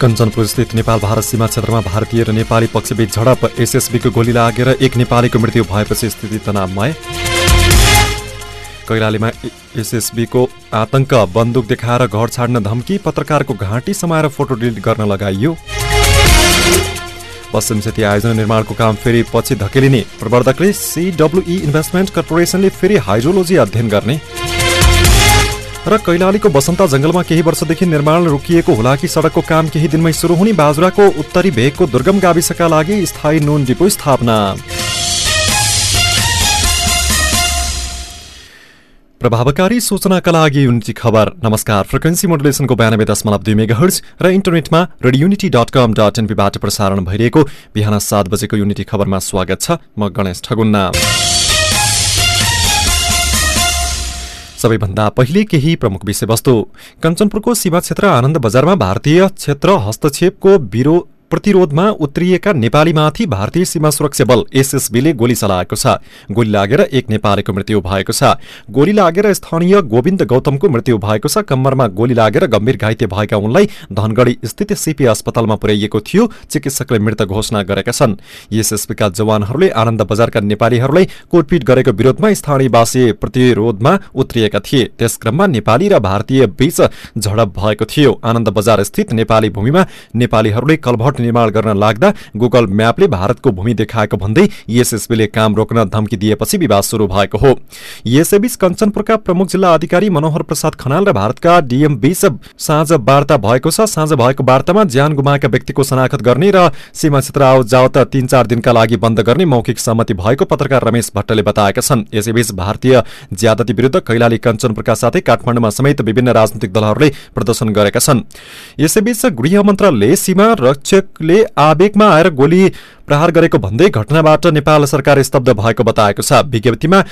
कञ्चनपुर स्थित नेपाल भारत सीमा क्षेत्रमा भारतीय र नेपाली पक्षबीच झडप। एसएसबीको गोली लागेर एक नेपालीको मृत्यु भएपछि स्थिति तनावमय। कैलालीमा एसएसबीको आतंक बन्दुक देखाएर घर छाड्न धम्की पत्रकारको घाँटी समाएर फोटो डिलिट गर्न लगाइयो। पश्चिम सेती आयोजना निर्माणको काम फेरि पछि धकेलिने। प्रवर्धकले सिडब्लुई इन्भेस्टमेन्ट कर्पोरेसनले फेरि हाइड्रोलोजी अध्ययन गर्ने। र कैलालीको बसन्ता जंगलमा केही वर्षदेखि निर्माण रोकिएको हुलाकी सडकको काम केही दिनमै सुरु हुने बाजुराको उत्तरी भेगको दुर्गम गाविसका लागि स्थायी नुन डिपो स्थापना। प्रभावकारी सूचनाका लागि युनिटी खबर। नमस्कार। फ्रिक्वेन्सी मोडुलेसनको बयानब्बे दशमलव दुई मेगा हर्ज र इन्टरनेटमा radio unity dot com dot एनपीबाट प्रसारण भइरहेको बिहान सात बजेको युनिटी खबरमा स्वागत छ। म गणेश ठगुन्ना। सबैभन्दा पहिले केही प्रमुख विषयवस्तु। कञ्चनपुरको सीमा क्षेत्र आनन्द बजारमा भारतीय क्षेत्र हस्तक्षेपको विरोध प्रतिरोधमा उत्रिएका नेपालीमाथि भारतीय सीमा सुरक्षा बल एसएसबीले गोली चलाएको छ। गोली लागेर एक नेपालीको मृत्यु भएको छ। गोली लागेर स्थानीय गोविन्द गौतमको मृत्यु भएको छ। कम्मरमा गोली लागेर गम्भीर घाइते भएका उनलाई धनगढ़ी स्थित सीपी अस्पतालमा पुर्याइएको थियो। चिकित्सकले मृत घोषणा गरेका छन्। एसएसबीका जवानहरूले आनन्द बजारका नेपालीहरूलाई कोटपिट गरेको विरोधमा स्थानीयवासी प्रतिरोधमा उत्रिएका थिए। त्यसक्रममा नेपाली र भारतीय बीच झडप भएको थियो। आनन्द बजार स्थित नेपाली भूमिमा नेपालीहरूले कलभट निर्माण गर्न लाग्दा गुगल म्यापले भारतको भूमि देखाएको भन्दै एसएसबीले काम रोक्न धम्की दिएपछि विवाद शुरू भएको हो। यसैबीच कञ्चनपुरका प्रमुख जिल्ला अधिकारी मनोहर प्रसाद खनाल र भारतका डीएम बीच साँझ वार्ता भएको छ। साँझ भएको वार्तामा ज्यान गुमाएका व्यक्तिको शनाखत गर्ने र सीमा क्षेत्र आउ जावत तीन चार दिनका लागि बन्द गर्ने मौखिक सहमति भएको पत्रकार रमेश भट्टले बताएका छन्। यसैबीच भारतीय ज्यादती विरूद्ध कैलाली कञ्चनपुरका साथै काठमाडौँमा समेत विभिन्न राजनैतिक दलहरूले प्रदर्शन गरेका छन्। यसैबीच गृह मन्त्रालयले सीमा रक्षक ले आवेगमा आएर गोली प्रहार गरेको भन्दै घटनाबाट नेपाल सरकार स्तब्ध भएको बताएको छ। विज्ञप्तिमा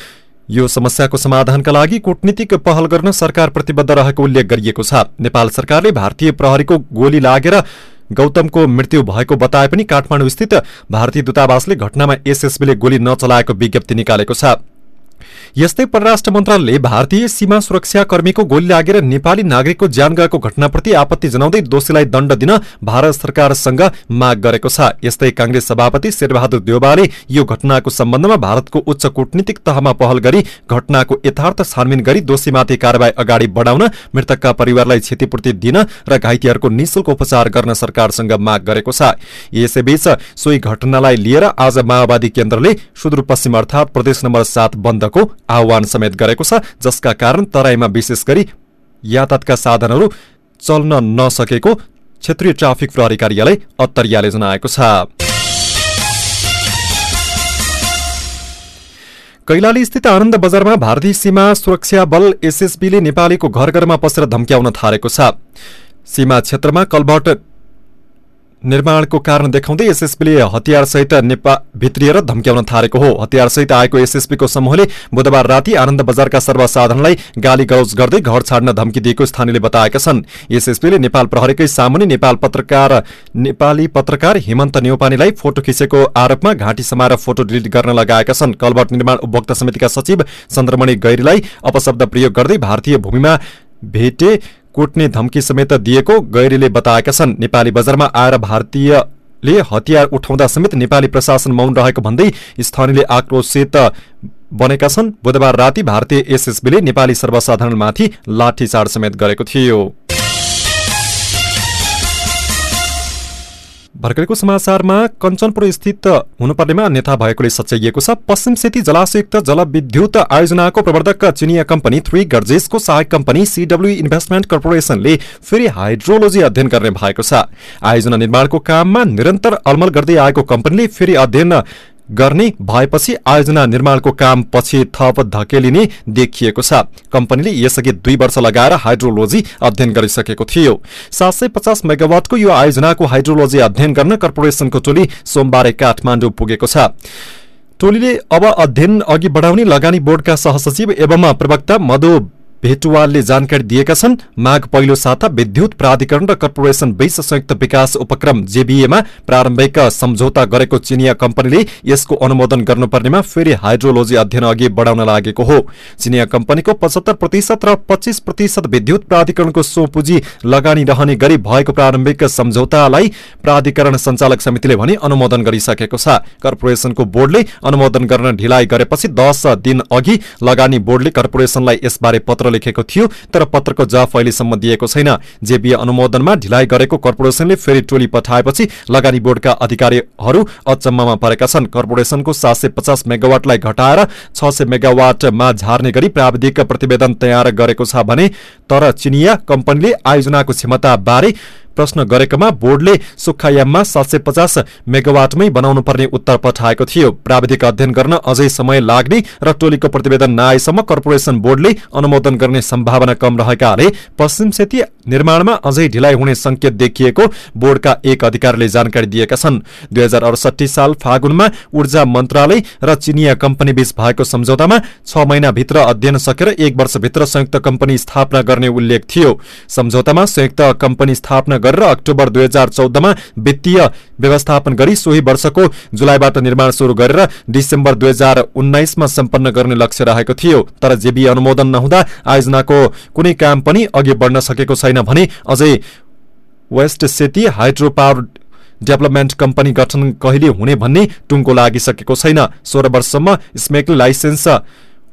यो समस्याको समाधानका लागि कूटनीतिक पहल गर्न सरकार प्रतिबद्ध रहेको उल्लेख गरिएको छ। नेपाल सरकारले भारतीय प्रहरीको गोली लागेर गौतमको मृत्यु भएको बताए पनि काठमाडौँ स्थित भारतीय दूतावासले घटनामा एसएसबीले गोली नचलाएको विज्ञप्ति निकालेको छ। यस्तै परराष्ट्र मन्त्रालयले भारतीय सीमा सुरक्षा कर्मीको गोली लागेर नेपाली नागरिकको ज्यान गएको घटनाप्रति आपत्ति जनाउँदै दोषीलाई दण्ड दिन भारत सरकारसँग माग गरेको छ। यस्तै कांग्रेस सभापति शेरबहादुर देउबाले यो घटनाको सम्बन्धमा भारतको उच्च कूटनीतिक तहमा पहल गरी घटनाको यथार्थ छानबिन गरी दोषीमाथि कारवाही अगाडि बढाउन मृतकका परिवारलाई क्षतिपूर्ति दिन र घाइतेहरूको निशुल्क उपचार गर्न सरकारसँग माग गरेको छ। यसैबीच सोही घटनालाई लिएर आज माओवादी केन्द्रले सुदूरपश्चिम अर्थात प्रदेश नम्बर सात बन्दको आह्वान समेत गरेको छ जसका कारण तराईमा विशेष गरी यातायातका साधनहरू चल्न नसकेको क्षेत्रीय ट्राफिक प्रहरी कार्यालय अत्तरियाले जनाएको छ कैलाली स्थित आनन्द बजारमा भारतीय सीमा सुरक्षा बल एसएसबीले नेपालीको घर घरमा पसेर धम्क्याउन थालेको छ सीमा क्षेत्रमा कलभट निर्माणको कारण देखाउँदै एसएसपीले हतियारसहित नेपा भित्रिएर धम्क्याउन थालेको हो। हतियारसहित आएको एसएसपीको समूहले बुधबार राति आनन्द बजारका सर्वसाधारणलाई गाली गलौज गर्दै घर छाड्न धम्की दिएको स्थानीयले बताएका छन्। एसएसपीले नेपाल प्रहरीकै सामुने नेपाल पत्रकार नेपाली पत्रकार हेमन्त नेौपानेलाई फोटो खिचेको आरोपमा घाँटी समाएर फोटो डिलिट गर्न लगाएका छन्। कलबट निर्माण उपभोक्ता समितिका सचिव चन्द्रमणि गैरीलाई अपशब्द प्रयोग गर्दै भारतीय भूमिमा भेटे कुट्ने धम्की समेत दिएको गैरीले बताएका छन्। नेपाली बजारमा आएर भारतीयले हतियार उठाउँदा समेत नेपाली प्रशासन मौन रहेको भन्दै स्थानीयले आक्रोशित बनेका छन्। बुधबार राति भारतीय एसएसबीले नेपाली सर्वसाधारणमाथि लाठीचार्ज समेत गरेको थियो। भर्खरको समाचारमा कञ्चनपुर स्थित हुनुपर्नेमा अन्यथा भएकोले सच्याइएको छ। पश्चिम सेती जलाशयुक्त जलविद्युत आयोजनाको प्रवर्धक चिनिया कम्पनी थ्री गर्जेसको सहायक कम्पनी सिडब्ल्यू इन्भेस्टमेन्ट कर्पोरेसनले फेरि हाइड्रोलोजी अध्ययन गर्ने भएको छ। आयोजना निर्माणको काममा निरन्तर अलमल गर्दै आएको कम्पनीले फेरि अध्ययन गर्ने भएपछि आयोजना निर्माणको काम पछि थप धकेलिने देखिएको छ। कम्पनीले यसअघि दुई वर्ष लगाएर हाइड्रोलोजी अध्ययन गरिसकेको थियो। सात सय पचास मेगावाटको यो आयोजनाको हाइड्रोलोजी अध्ययन गर्न कर्पोरेसनको टोली सोमबार काठमाडौँ पुगेको छ। टोलीले अब अध्ययन अघि बढाउने लगानी बोर्डका सहसचिव एवं प्रवक्ता मधु भेटुवालले जानकारी दिएका छन् माघ पहिलो साता विद्युत प्राधिकरण र कर्पोरेशन बीच संयुक्त विकास उपक्रम जेबीएमा प्रारम्भिक सम्झौता गरेको चिनिया कम्पनीले यसको अनुमोदन गर्नुपर्नेमा फेरि हाइड्रोलोजी अध्ययन अघि बढाउन लागेको हो। चिनिया कम्पनीको पचहत्तर प्रतिशत र पच्चीस प्रतिशत विद्युत प्राधिकरणको सो पुँजी लगानी रहने गरी भएको प्रारम्भिक सम्झौतालाई प्राधिकरण सञ्चालक समितिले भने अनुमोदन गरिसकेको छ। कर्पोरेशनको बोर्डले अनुमोदन गर्न ढिलाइ गरेपछि दस दिन अघि लगानी बोर्डले कर्पोरेशनलाई यसबारे पत्र लेखेको थियो तर पत्रको जवाफ अहिलेसम्म दिएको छैन। जेबीए अनुमोदनमा ढिलाइ गरेको कर्पोरेशनले फेरि टोली पठाएपछि लगानी बोर्डका अधिकारीहरू अचम्ममा परेका छन्। कर्पोरेशनको सात सय पचास मेगावाटलाई घटाएर छ मेगावाटमा झार्ने गरी प्राविधिक प्रतिवेदन तयार गरेको छ भने तर चिनिया कम्पनीले आयोजनाको क्षमता बारे प्रश्न गरेकोमा बोर्डले सुक्खायाममा सात सय पचास मेगावाटमै बनाउनु पर्ने उत्तर पठाएको थियो। प्राविधिक अध्ययन गर्न अझै समय लाग्ने र टोलीको प्रतिवेदन नआएसम्म कर्पोरेशन बोर्डले अनुमोदन गर्ने सम्भावना कम रहेकाले पश्चिम सेती निर्माणमा अझै ढिलाइ हुने संकेत देखिएको बोर्डका एक अधिकारीले जानकारी दिएका छन्। दुई साल फागुनमा ऊर्जा मन्त्रालय र चिनिया कम्पनी बीच भएको सम्झौतामा छ महिनाभित्र अध्ययन सकेर एक वर्षभित्र संयुक्त कम्पनी स्थापना गर्ने उल्लेख थियो। सम्झौतामा संयुक्त कम्पनी स्थापना गरेर अक्टोबर दुई हजार चौधमा वित्तीय व्यवस्थापन गरी सोही वर्षको जुलाईबाट निर्माण शुरू गरेर डिसेम्बर दुई हजार उन्नाइसमा सम्पन्न गर्ने लक्ष्य रहेको थियो। तर जेबी अनुमोदन नहुँदा आयोजनाको कुनै काम पनि अघि बढ्न सकेको छैन भने अझै west Seti hydro power development company गठन कहिले हुने भन्ने टुङ्गो लागिसकेको छैन। सोह्र वर्षसम्म स्मेकले लाइसेन्स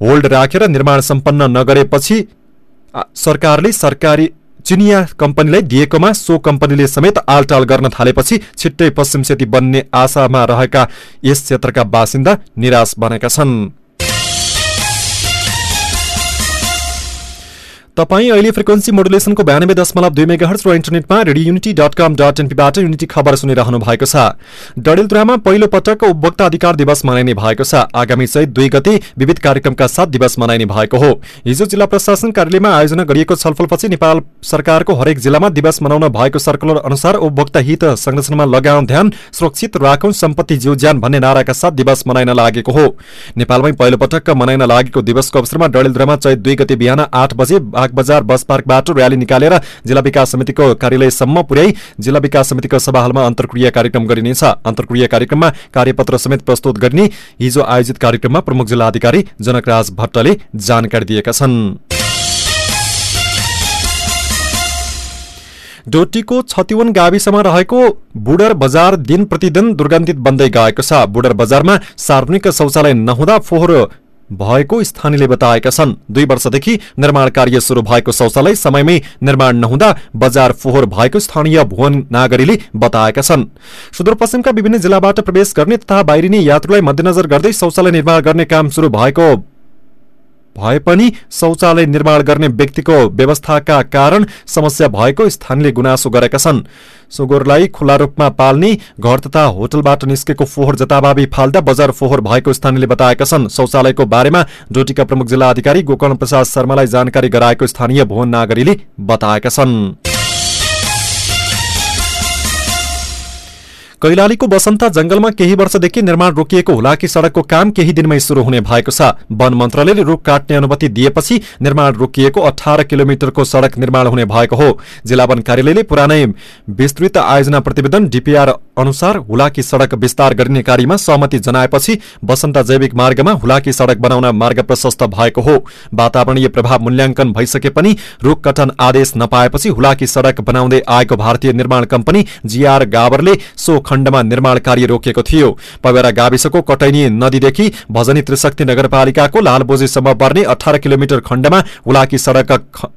होल्ड राखेर निर्माण सम्पन्न नगरेपछि सरकारले सरकारी चिनिया कम्पनीलाई दिएकोमा सो कम्पनीले समेत आलटाल गर्न थालेपछि छिट्टै पश्चिम सेती बन्ने आशामा रहेका यस क्षेत्रका बासिन्दा निराश बनेका छन्। तपाईँ अहिले फ्रिक्वेन्सी मोडुलेसनको बयानब्बे दशमलव दुई र इन्टरनेटमा radio unity dot com dot एनपीबाट unity खबर सुनिरहनु भएको छ। डडेलधुरामा पहिलो पटक उपभोक्ता अधिकार दिवस मनाइने भएको छ। आगामी चैत दुई गते विविध कार्यक्रमका साथ दिवस मनाइने भएको हो। हिजो जिल्ला प्रशासन कार्यालयमा आयोजना गरिएको छलफलपछि नेपाल सरकारको हरेक जिल्लामा दिवस मनाउन भएको सर्कुलर अनुसार उपभोक्ता हित संरक्षणमा लगाउन ध्यान सुरक्षित राखौं सम्पत्ति जीव ज्यान भन्ने नाराका साथ दिवस मनाइन लागेको हो। नेपालमै पहिलो पटक मनाइन लागेको दिवसको अवसरमा डडेलधुरामा चैत दुई गते बिहान आठ बजे बजार बस पार्कबाट र्याली निकालेर जिल्ला विकास समितिको कार्यालयसम्म पुर्याई जिल्ला विकास समितिको सभाहालमा अन्तर्क्रिया कार्यक्रम गरिनेछ। अन्तर्क्रिया कार्यक्रममा कार्यपत्र समेत प्रस्तुत गरिने हिजो आयोजित कार्यक्रममा प्रमुख जिल्ला अधिकारी जनकराज भट्टले जानकारी दिएका छन्। डोटीको छतिवन गाविसमा रहेको बुडर बजार दिन प्रतिदिन दुर्गन्धित बन्दै गएको छ। बुडर बजारमा सार्वजनिक शौचालय नहुँदा फोहोर भएको स्थानीयले बताएका छन्। दुई वर्षदेखि निर्माण कार्य शुरू भएको शौचालय समयमै निर्माण नहुँदा बजार फोहोर भएको स्थानीय भुवन नागरीले बताएका छन्। सुदूरपश्चिमका विभिन्न जिल्लाबाट प्रवेश गर्ने तथा बाहिरिने यात्रुलाई मध्यनजर गर्दै शौचालय निर्माण गर्ने काम शुरू भएको भए पनि शौचालय निर्माण गर्ने व्यक्तिको व्यवस्थाका कारण समस्या भएको स्थानीयले गुनासो गरेका छन्। सुगोरलाई खुल्ला रूपमा पाल्ने घर तथा होटलबाट निस्केको फोहोर जताभावी फाल्दा बजार फोहोर भएको स्थानीयले बताएका छन्। शौचालयको बारेमा डोटीका प्रमुख जिल्ला अधिकारी गोकर्ण प्रसाद शर्मालाई जानकारी गराएको स्थानीय भुवन नागरीले बताएका छन्। कैलालीको बसन्ता जंगलमा केही वर्षदेखि निर्माण रोकिएको हुलाकी सड़कको काम केही दिनमै शुरू हुने भएको छ। वन मन्त्रालयले रूख काट्ने अनुमति दिएपछि निर्माण रोकिएको अठार किलोमिटरको सड़क निर्माण हुने भएको हो। जिल्ला वन कार्यालयले पुरानै विस्तृत आयोजना प्रतिवेदन डिपिआर अनुसार हुलाकी सड़क विस्तार गरिने कार्यमा सहमति जनाएपछि बसन्ता जैविक मार्गमा हुलाकी सड़क बनाउन मार्ग प्रशस्त भएको हो। वातावरणीय प्रभाव मूल्याङ्कन भइसके पनि रूख कटन आदेश नपाएपछि हुलाकी सड़क बनाउँदै आएको भारतीय निर्माण कम्पनी जीआर गावरले सो खण्डमा निर्माण कार्य रोकिएको थियो। पवेरा गाविसको कटैनी नदीदेखि भजनी त्रिशक्ति नगरपालिकाको लालबोजीसम्म पर्ने अठार किलोमिटर खण्डमा हुलाकी सड़क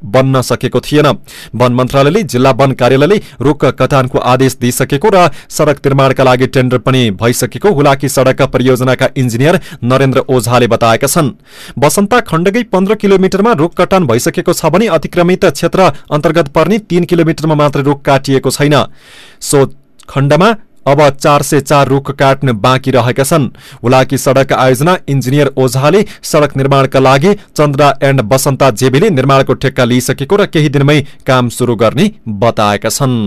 बन्न सकेको थिएन। वन मन्त्रालयले जिल्ला वन कार्यालयले रूख कटानको आदेश दिइसकेको र सड़क निर्माणका लागि टेन्डर पनि भइसकेको हुलाकी सड़क परियोजनाका इन्जिनियर नरेन्द्र ओझाले बताएका छन्। बसन्ता खण्डकै पन्ध्र किलोमिटरमा रुख कटान भइसकेको छ भने अतिक्रमित क्षेत्र अन्तर्गत पर्ने तीन किलोमिटरमा मात्र रुख काटिएको छैन। सो खण्डमा अब चार सय चार रुख काट्न बाँकी रहेका छन्। हुलाकी सड़क आयोजना इन्जिनियर ओझाले सड़क निर्माणका लागि चन्द्र एण्ड बसन्ता जेबीले निर्माणको ठेक्का लिइसकेको र केही दिनमै काम शुरू गर्ने बताएका छन्।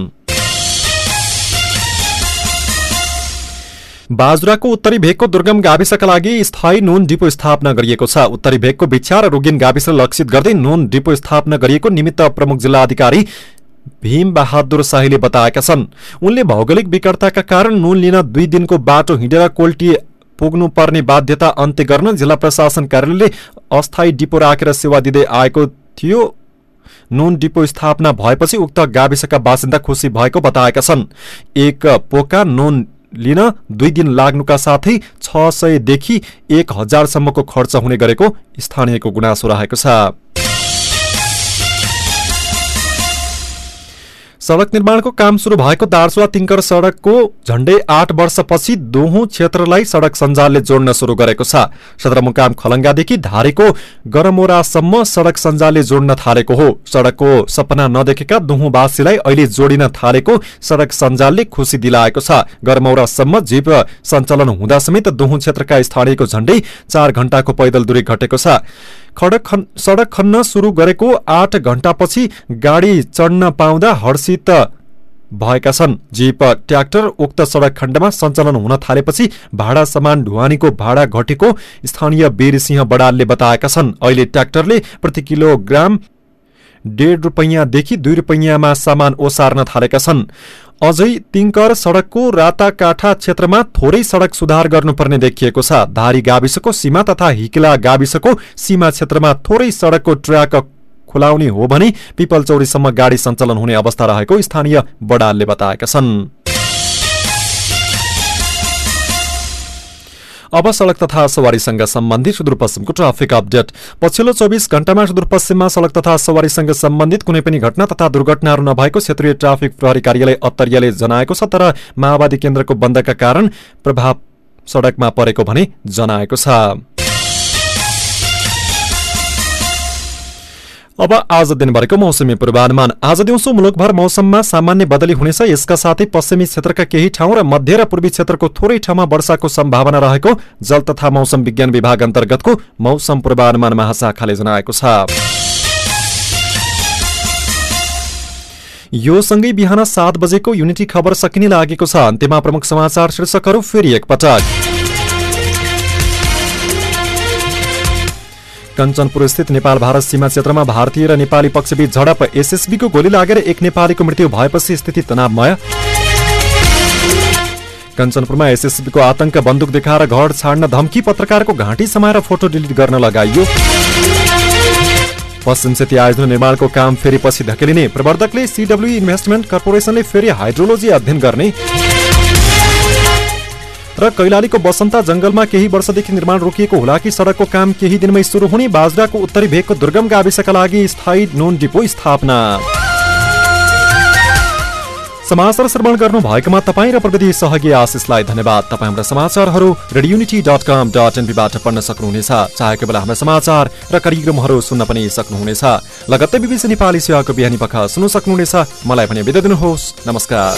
बाजुराको उत्तरी भेगको दुर्गम गाविसका लागि स्थायी नुन डिपो स्थापना गरिएको छ। उत्तरी भेगको भिक्षा र रुगिन गाविस लक्षित गर्दै नुन डिपो स्थापना गरिएको निमित्त प्रमुख जिल्ला अधिकारी भीम बहादुर शाहीले बताएका छन्। उनले भौगोलिक विकटताका कारण नुन लिन दुई दिनको बाटो हिँडेर कोल्टी पुग्नुपर्ने बाध्यता अन्त्य गर्न जिल्ला प्रशासन कार्यालयले अस्थायी डिपो राखेर सेवा दिँदै आएको थियो। नुन डिपो स्थापना भएपछि उक्त गाविसका बासिन्दा खुसी भएको बताएका छन्। एक पोका नुन लिन दुई दिन लाग्नुका साथै छ सयदेखि एक हजारसम्मको खर्च हुने गरेको स्थानीयको गुनासो रहेको छ। सड़क निर्माणको काम शुरू भएको दार्चुला तिङ्कर सड़कको झण्डै आठ वर्षपछि दोहो क्षेत्रलाई सड़क सञ्जालले जोड्न शुरू गरेको छ। सदरमुकाम खलङ्गादेखि धारेको गरमोरासम्म सड़क सञ्जालले जोड्न थालेको हो। सड़कको सपना नदेखेका दोहोवासीलाई अहिले जोडिन थालेको सड़क सञ्जालले खुशी दिलाएको छ। गरमौरासम्म जीव सञ्चालन हुँदा समेत दोहो क्षेत्रका स्थानीयको झण्डै चार घण्टाको पैदल दूरी घटेको छ। खडक सडक खन्न सुरु गरेको आठ घण्टापछि गाडी चढ्न पाउँदा हर्षित भएका छन्। जीप ट्र्याक्टर उक्त सडक खण्डमा सञ्चालन हुन थालेपछि भाडा सामान ढुवानीको भाडा घटेको स्थानीय वीरसिंह बडालले बताएका छन्। अहिले ट्र्याक्टरले प्रति किलोग्राम डेढ रुपैयाँदेखि दुई रुपैयाँमा सामान ओसार्न थालेका छन्। अझै तिङ्कर सड़कको राताकाठा क्षेत्रमा थोरै सड़क सुधार गर्नुपर्ने देखिएको छ। धारी गाविसको सीमा तथा हिकिला गाविसको सीमा क्षेत्रमा थोरै सड़कको ट्र्याक खुलाउने हो भने पिपलचौरीसम्म गाडी सञ्चालन हुने अवस्था रहेको स्थानीय बडालले बताएका छन्। अब सड़क तथा सवारीसँग सम्बन्धित सुदूरपश्चिमको ट्राफिक अपडेट। पछिल्लो चौबिस घण्टामा सुदूरपश्चिममा सड़क तथा सवारीसँग सम्बन्धित कुनै पनि घटना तथा दुर्घटनाहरू नभएको क्षेत्रीय ट्राफिक प्रहरी कार्यालय अत्तरियाले जनाएको छ तर माओवादी केन्द्रको बन्दका कारण प्रभाव सड़कमा परेको भने जनाएको छ। अब आज दिनभरिको मौसमी पूर्वानुमान। आज दिउँसो मुलुकभर मौसममा सामान्य बदली हुनेछ। यसका साथै पश्चिमी क्षेत्रका केही ठाउँ र मध्य र पूर्वी क्षेत्रको थोरै ठाउँमा वर्षाको सम्भावना रहेको जल तथा मौसम विज्ञान विभाग अन्तर्गतको मौसम पूर्वानुमान महाशाखाले जनाएको छ। यो सँगै बिहान सात बजेको युनिटी खबर सकिने लागेको छ। अन्त्यमा प्रमुख समाचार शीर्षकहरू फेरि एकपटक। कञ्चनपुर स्थित नेपाल भारत सीमा क्षेत्रमा भारतीय र नेपाली पक्षबीच झडप। एसएसबीको गोली लागेर एक नेपालीको मृत्यु भएपछि स्थिति तनावमय। कञ्चनपुरमा एसएसबीको आतंक बन्दुक देखाएर घर छाड्न धम्की पत्रकारको घाँटी समाएर फोटो डिलिट गर्न लगाइयो। पश्चिम सेती आयोजना निर्माणको काम फेरि पछि धकेलिने। प्रवर्धकले सिडब्ल्यू इन्भेस्टमेन्ट कर्पोरेसनले फेरि हाइड्रोलोजी अध्ययन गर्ने। र कैलालीको बसन्ता जंगलमा केही वर्षदेखि निर्माण रोकिएको हुलाकी सडकको काम केही दिनमै सुरु हुने बाजुराको उत्तरी भेगको दुर्गम गाविसका लागि स्थायी नुन डिपो स्थापना। समाचार श्रवण गर्नु भएकोमा तपाईँ र प्रविधि सहयोगी आशिषलाई धन्यवाद। तपाईँ हाम्रा समाचारहरू रेडियोनिटी डट कम डट एनपीबाट पढ्न सक्नुहुनेछ। चाहेको बेला हाम्रा समाचार र कार्यक्रमहरू सुन्न पनि सक्नुहुनेछ। लगत्तै बिबिसी नेपाली सेवाको बिहानी पख सुन्न सक्नुहुनेछ। मलाई पनि बिदा दिनुहोस्। नमस्कार।